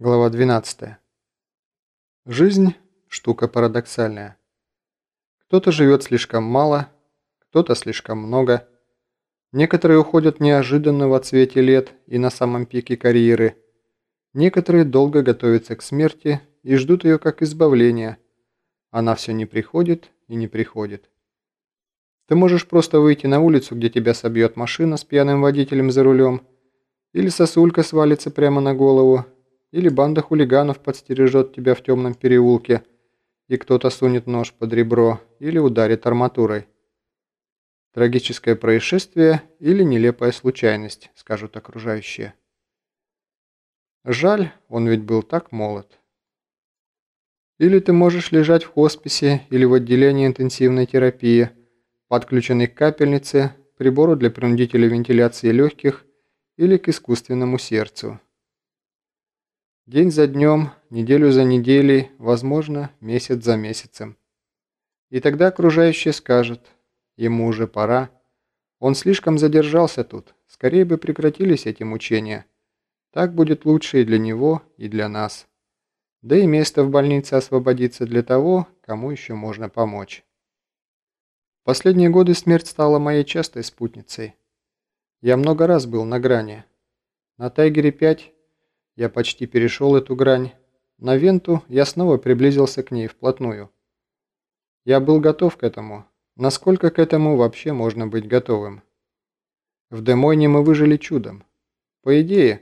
Глава 12. Жизнь – штука парадоксальная. Кто-то живет слишком мало, кто-то слишком много. Некоторые уходят неожиданно в отсвете лет и на самом пике карьеры. Некоторые долго готовятся к смерти и ждут ее как избавления. Она все не приходит и не приходит. Ты можешь просто выйти на улицу, где тебя собьет машина с пьяным водителем за рулем, или сосулька свалится прямо на голову, или банда хулиганов подстережет тебя в темном переулке, и кто-то сунет нож под ребро или ударит арматурой. Трагическое происшествие или нелепая случайность, скажут окружающие. Жаль, он ведь был так молод. Или ты можешь лежать в хосписе или в отделении интенсивной терапии, подключенный к капельнице, прибору для принудительной вентиляции легких или к искусственному сердцу. День за днем, неделю за неделей, возможно, месяц за месяцем. И тогда окружающие скажут, ему уже пора. Он слишком задержался тут, скорее бы прекратились эти мучения. Так будет лучше и для него, и для нас. Да и место в больнице освободится для того, кому еще можно помочь. Последние годы смерть стала моей частой спутницей. Я много раз был на грани. На Тайгере-5 я почти перешел эту грань. На Венту я снова приблизился к ней вплотную. Я был готов к этому. Насколько к этому вообще можно быть готовым? В Демойне мы выжили чудом. По идее,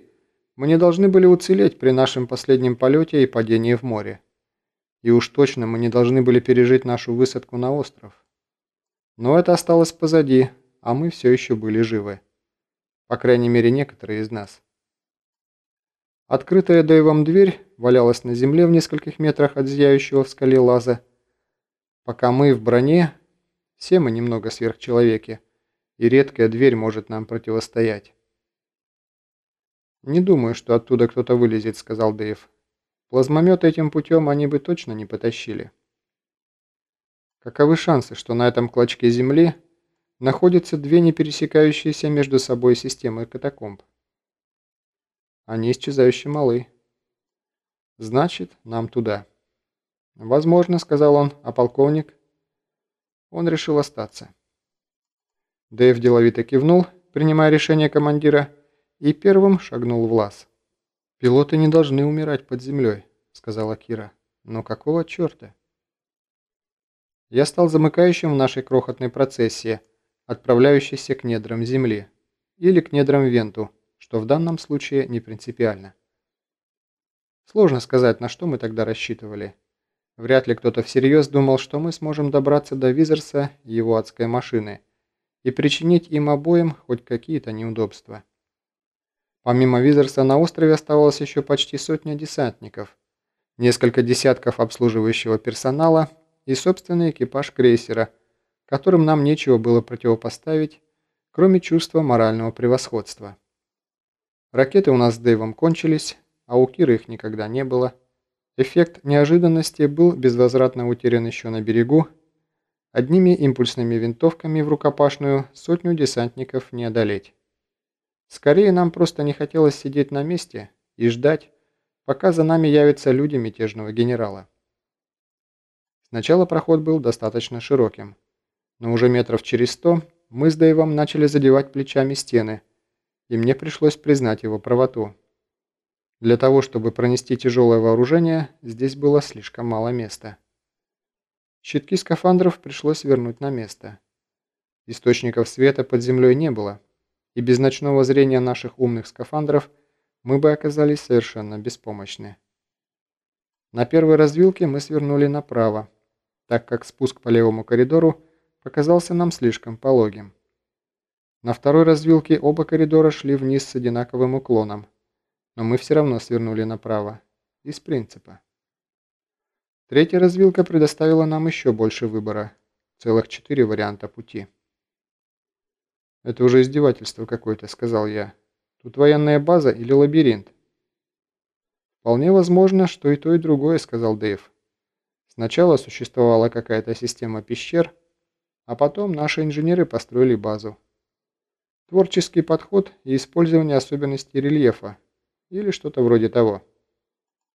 мы не должны были уцелеть при нашем последнем полете и падении в море. И уж точно мы не должны были пережить нашу высадку на остров. Но это осталось позади, а мы все еще были живы. По крайней мере, некоторые из нас. Открытая Дэйвом дверь валялась на земле в нескольких метрах от зияющего в скале лаза. Пока мы в броне, все мы немного сверхчеловеки, и редкая дверь может нам противостоять. «Не думаю, что оттуда кто-то вылезет», — сказал Дэйв. «Плазмомет этим путем они бы точно не потащили». Каковы шансы, что на этом клочке земли находятся две не пересекающиеся между собой системы катакомб? Они исчезающе малы. Значит, нам туда. Возможно, сказал он, а полковник? Он решил остаться. Дэйв деловито кивнул, принимая решение командира, и первым шагнул в лаз. «Пилоты не должны умирать под землей», — сказала Кира. «Но какого черта?» Я стал замыкающим в нашей крохотной процессии, отправляющейся к недрам Земли, или к недрам Венту, что в данном случае не принципиально. Сложно сказать, на что мы тогда рассчитывали. Вряд ли кто-то всерьез думал, что мы сможем добраться до Визерса и его адской машины и причинить им обоим хоть какие-то неудобства. Помимо Визерса на острове оставалось еще почти сотня десантников, несколько десятков обслуживающего персонала и собственный экипаж крейсера, которым нам нечего было противопоставить, кроме чувства морального превосходства. Ракеты у нас с Дэйвом кончились, а у Киры их никогда не было. Эффект неожиданности был безвозвратно утерян еще на берегу. Одними импульсными винтовками в рукопашную сотню десантников не одолеть. Скорее нам просто не хотелось сидеть на месте и ждать, пока за нами явятся люди мятежного генерала. Сначала проход был достаточно широким, но уже метров через сто мы с Дэйвом начали задевать плечами стены – и мне пришлось признать его правоту. Для того, чтобы пронести тяжелое вооружение, здесь было слишком мало места. Щитки скафандров пришлось вернуть на место. Источников света под землей не было, и без ночного зрения наших умных скафандров мы бы оказались совершенно беспомощны. На первой развилке мы свернули направо, так как спуск по левому коридору показался нам слишком пологим. На второй развилке оба коридора шли вниз с одинаковым уклоном, но мы все равно свернули направо, из принципа. Третья развилка предоставила нам еще больше выбора, целых четыре варианта пути. «Это уже издевательство какое-то», — сказал я. «Тут военная база или лабиринт?» «Вполне возможно, что и то, и другое», — сказал Дэйв. «Сначала существовала какая-то система пещер, а потом наши инженеры построили базу. Творческий подход и использование особенностей рельефа или что-то вроде того.